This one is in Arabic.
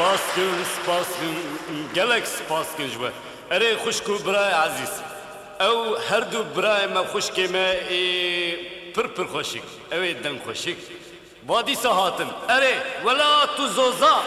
سپاسکن سپاسکن گلک سپاسکن جوه اره خوشکو برای عزیز أو هر دو برای ما خوشکی ما پر پر خوشک اوه دن خوشک بادی سهاتن اره ولا تو زوزا